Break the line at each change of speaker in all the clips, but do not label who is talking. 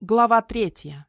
Глава третья.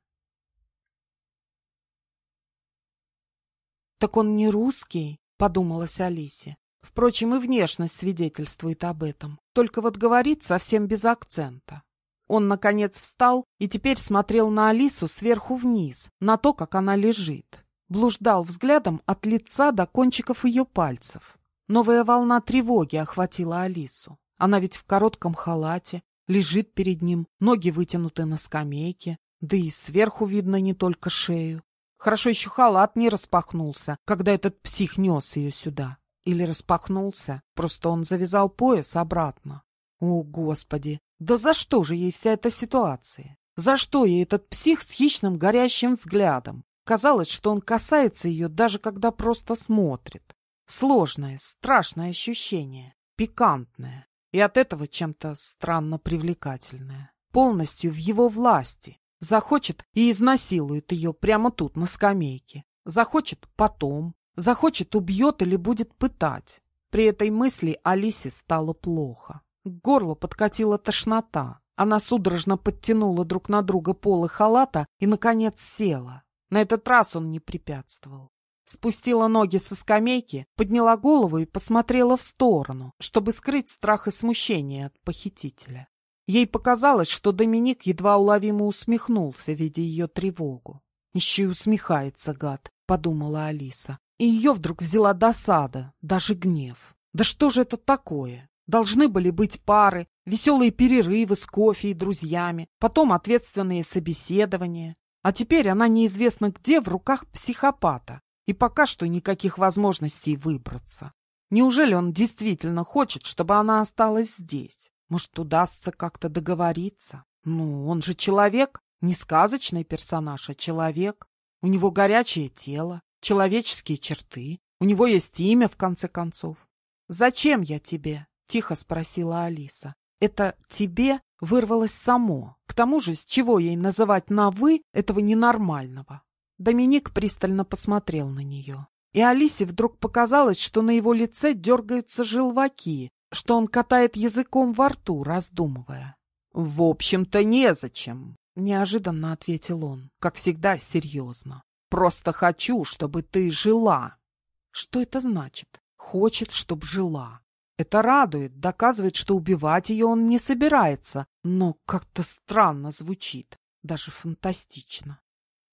«Так он не русский», — подумалась Алисе. Впрочем, и внешность свидетельствует об этом. Только вот говорит совсем без акцента. Он, наконец, встал и теперь смотрел на Алису сверху вниз, на то, как она лежит. Блуждал взглядом от лица до кончиков ее пальцев. Новая волна тревоги охватила Алису. Она ведь в коротком халате, лежит перед ним, ноги вытянуты на скамейке, да и сверху видно не только шею. Хорошо еще халат не распахнулся, когда этот псих нес ее сюда. Или распахнулся, просто он завязал пояс обратно. О, Господи! Да за что же ей вся эта ситуация? За что ей этот псих с хищным горящим взглядом? Казалось, что он касается ее, даже когда просто смотрит. Сложное, страшное ощущение, пикантное. И от этого чем-то странно привлекательное. Полностью в его власти. Захочет и изнасилует ее прямо тут, на скамейке. Захочет потом. Захочет убьет или будет пытать. При этой мысли Алисе стало плохо. К горлу подкатила тошнота. Она судорожно подтянула друг на друга полы халата и, наконец, села. На этот раз он не препятствовал спустила ноги со скамейки, подняла голову и посмотрела в сторону, чтобы скрыть страх и смущение от похитителя. Ей показалось, что Доминик едва уловимо усмехнулся, видя ее тревогу. «Еще и усмехается, гад», — подумала Алиса. И ее вдруг взяла досада, даже гнев. «Да что же это такое? Должны были быть пары, веселые перерывы с кофе и друзьями, потом ответственные собеседования. А теперь она неизвестно где в руках психопата, и пока что никаких возможностей выбраться. Неужели он действительно хочет, чтобы она осталась здесь? Может, удастся как-то договориться? Ну, он же человек, не сказочный персонаж, а человек. У него горячее тело, человеческие черты. У него есть имя, в конце концов. «Зачем я тебе?» — тихо спросила Алиса. «Это тебе вырвалось само. К тому же, с чего ей называть на «вы» этого ненормального?» Доминик пристально посмотрел на нее. И Алисе вдруг показалось, что на его лице дергаются желваки, что он катает языком во рту, раздумывая. «В общем-то, незачем», — неожиданно ответил он, как всегда серьезно. «Просто хочу, чтобы ты жила». Что это значит? Хочет, чтобы жила. Это радует, доказывает, что убивать ее он не собирается, но как-то странно звучит, даже фантастично.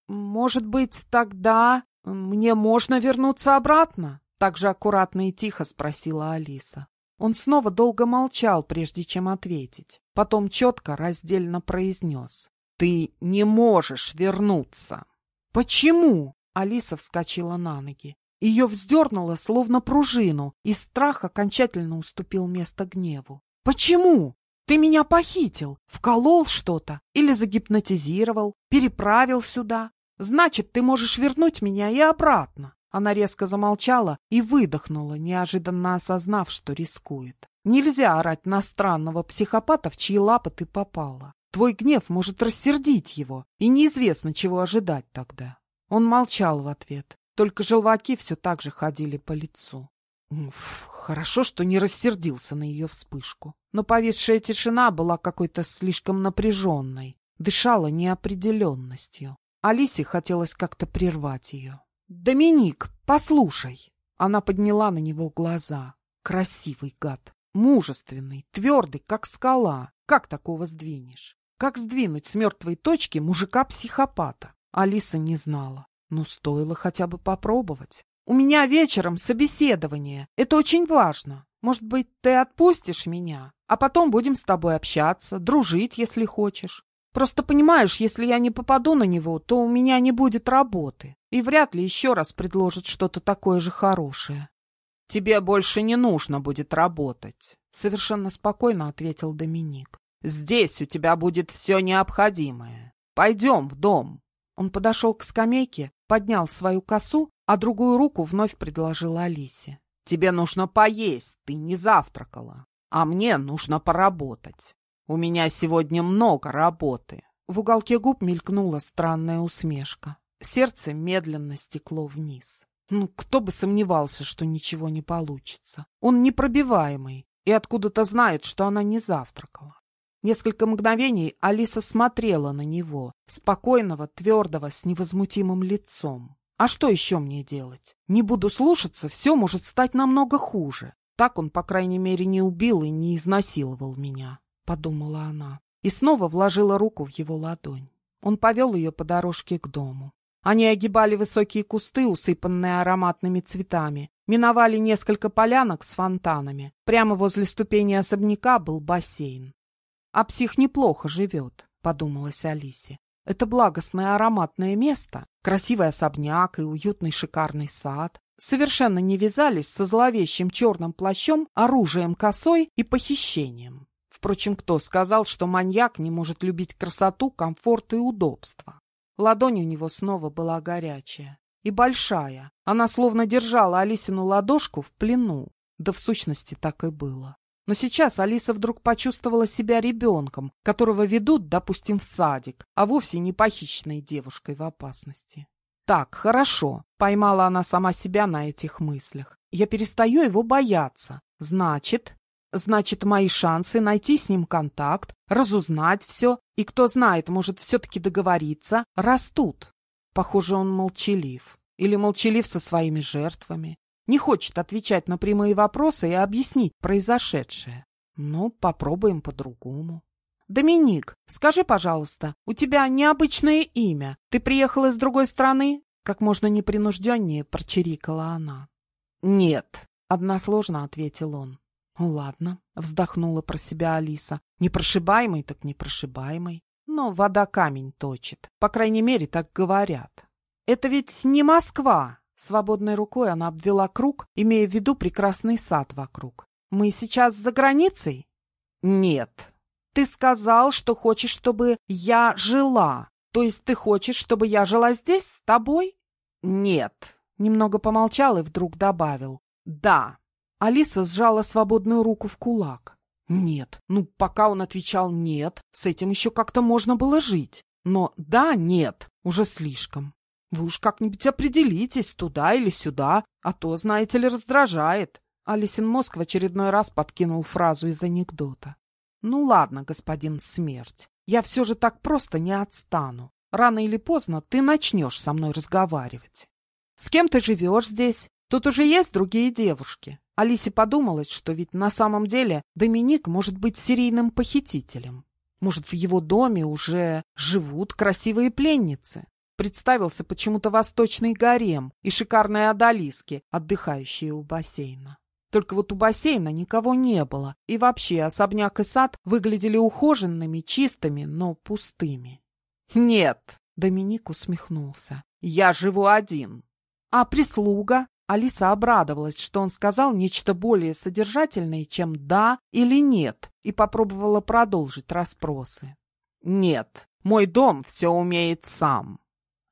«Может быть, тогда мне можно вернуться обратно?» Так же аккуратно и тихо спросила Алиса. Он снова долго молчал, прежде чем ответить. Потом четко, раздельно произнес. «Ты не можешь вернуться!» «Почему?» Алиса вскочила на ноги. Ее вздернуло, словно пружину, и страх окончательно уступил место гневу. «Почему? Ты меня похитил, вколол что-то или загипнотизировал, переправил сюда, Значит, ты можешь вернуть меня и обратно. Она резко замолчала и выдохнула, неожиданно осознав, что рискует. Нельзя орать на странного психопата, в чьи лапы ты попала. Твой гнев может рассердить его, и неизвестно, чего ожидать тогда. Он молчал в ответ, только желваки все так же ходили по лицу. Уф, хорошо, что не рассердился на ее вспышку. Но повисшая тишина была какой-то слишком напряженной, дышала неопределенностью. Алисе хотелось как-то прервать ее. «Доминик, послушай!» Она подняла на него глаза. Красивый гад, мужественный, твердый, как скала. Как такого сдвинешь? Как сдвинуть с мертвой точки мужика-психопата? Алиса не знала. Но стоило хотя бы попробовать. «У меня вечером собеседование. Это очень важно. Может быть, ты отпустишь меня, а потом будем с тобой общаться, дружить, если хочешь. Просто понимаешь, если я не попаду на него, то у меня не будет работы, и вряд ли еще раз предложат что-то такое же хорошее. Тебе больше не нужно будет работать, совершенно спокойно ответил Доминик. Здесь у тебя будет все необходимое. Пойдем в дом. Он подошел к скамейке, поднял свою косу, а другую руку вновь предложил Алисе. Тебе нужно поесть, ты не завтракала, а мне нужно поработать. «У меня сегодня много работы». В уголке губ мелькнула странная усмешка. Сердце медленно стекло вниз. Ну, кто бы сомневался, что ничего не получится. Он непробиваемый и откуда-то знает, что она не завтракала. Несколько мгновений Алиса смотрела на него, спокойного, твердого, с невозмутимым лицом. А что еще мне делать? Не буду слушаться, все может стать намного хуже. Так он, по крайней мере, не убил и не изнасиловал меня, — подумала она. И снова вложила руку в его ладонь. Он повел ее по дорожке к дому. Они огибали высокие кусты, усыпанные ароматными цветами, миновали несколько полянок с фонтанами. Прямо возле ступени особняка был бассейн. «А псих неплохо живет», — подумалась Алисе. «Это благостное ароматное место, красивый особняк и уютный шикарный сад совершенно не вязались со зловещим черным плащом, оружием косой и похищением. Впрочем, кто сказал, что маньяк не может любить красоту, комфорт и удобство? Ладонь у него снова была горячая и большая. Она словно держала Алисину ладошку в плену. Да в сущности так и было. Но сейчас Алиса вдруг почувствовала себя ребенком, которого ведут, допустим, в садик, а вовсе не похищенной девушкой в опасности. «Так, хорошо», — поймала она сама себя на этих мыслях. «Я перестаю его бояться. Значит, значит, мои шансы найти с ним контакт, разузнать все, и, кто знает, может все-таки договориться, растут». Похоже, он молчалив. Или молчалив со своими жертвами не хочет отвечать на прямые вопросы и объяснить произошедшее. Ну, попробуем по-другому. «Доминик, скажи, пожалуйста, у тебя необычное имя. Ты приехала из другой страны?» Как можно непринужденнее прочирикала она. «Нет», — односложно ответил он. «Ладно», — вздохнула про себя Алиса. «Непрошибаемый так непрошибаемый. Но вода камень точит. По крайней мере, так говорят. Это ведь не Москва, Свободной рукой она обвела круг, имея в виду прекрасный сад вокруг. «Мы сейчас за границей?» «Нет. Ты сказал, что хочешь, чтобы я жила. То есть ты хочешь, чтобы я жила здесь с тобой?» «Нет». Немного помолчал и вдруг добавил. «Да». Алиса сжала свободную руку в кулак. «Нет. Ну, пока он отвечал «нет», с этим еще как-то можно было жить. Но «да», «нет» уже слишком. Вы уж как-нибудь определитесь, туда или сюда, а то, знаете ли, раздражает. Алисин мозг в очередной раз подкинул фразу из анекдота. Ну ладно, господин смерть, я все же так просто не отстану. Рано или поздно ты начнешь со мной разговаривать. С кем ты живешь здесь? Тут уже есть другие девушки. Алисе подумалось, что ведь на самом деле Доминик может быть серийным похитителем. Может, в его доме уже живут красивые пленницы. Представился почему-то восточный гарем и шикарные одолиски, отдыхающие у бассейна. Только вот у бассейна никого не было, и вообще особняк и сад выглядели ухоженными, чистыми, но пустыми. «Нет», — Доминик усмехнулся, — «я живу один». «А прислуга?» Алиса обрадовалась, что он сказал нечто более содержательное, чем «да» или «нет», и попробовала продолжить расспросы. «Нет, мой дом все умеет сам».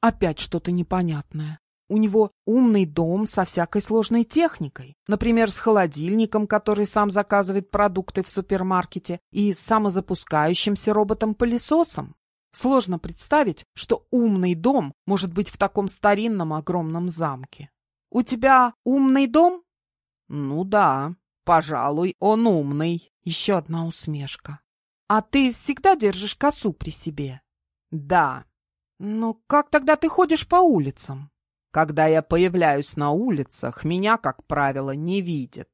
Опять что-то непонятное. У него умный дом со всякой сложной техникой. Например, с холодильником, который сам заказывает продукты в супермаркете, и самозапускающимся роботом-пылесосом. Сложно представить, что умный дом может быть в таком старинном огромном замке. «У тебя умный дом?» «Ну да, пожалуй, он умный». Еще одна усмешка. «А ты всегда держишь косу при себе?» «Да, «Ну как тогда ты ходишь по улицам?» «Когда я появляюсь на улицах, меня, как правило, не видят».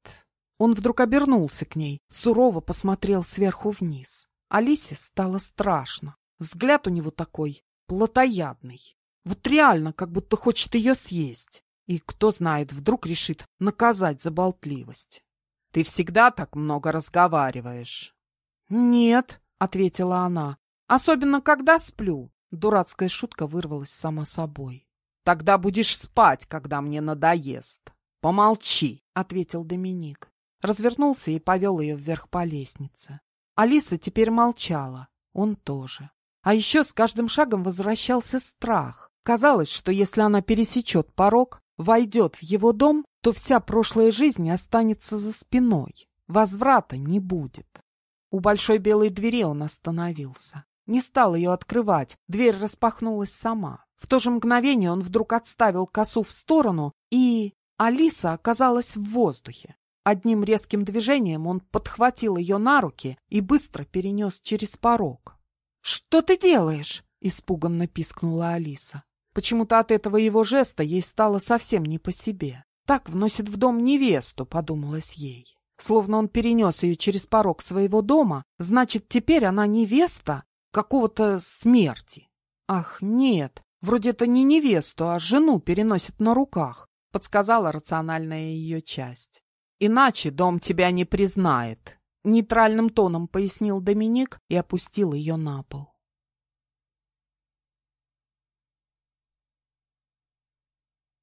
Он вдруг обернулся к ней, сурово посмотрел сверху вниз. Алисе стало страшно. Взгляд у него такой плотоядный. Вот реально, как будто хочет ее съесть. И, кто знает, вдруг решит наказать за болтливость. «Ты всегда так много разговариваешь?» «Нет», — ответила она, — «особенно когда сплю. Дурацкая шутка вырвалась сама собой. «Тогда будешь спать, когда мне надоест». «Помолчи», — ответил Доминик. Развернулся и повел ее вверх по лестнице. Алиса теперь молчала, он тоже. А еще с каждым шагом возвращался страх. Казалось, что если она пересечет порог, войдет в его дом, то вся прошлая жизнь останется за спиной. Возврата не будет. У большой белой двери он остановился. Не стал ее открывать, дверь распахнулась сама. В то же мгновение он вдруг отставил косу в сторону, и Алиса оказалась в воздухе. Одним резким движением он подхватил ее на руки и быстро перенес через порог. «Что ты делаешь?» — испуганно пискнула Алиса. Почему-то от этого его жеста ей стало совсем не по себе. Так вносит в дом невесту, подумалось ей. Словно он перенес ее через порог своего дома, значит, теперь она невеста какого-то смерти. Ах, нет, вроде это не невесту, а жену переносит на руках, подсказала рациональная ее часть. Иначе дом тебя не признает, нейтральным тоном пояснил Доминик и опустил ее на пол.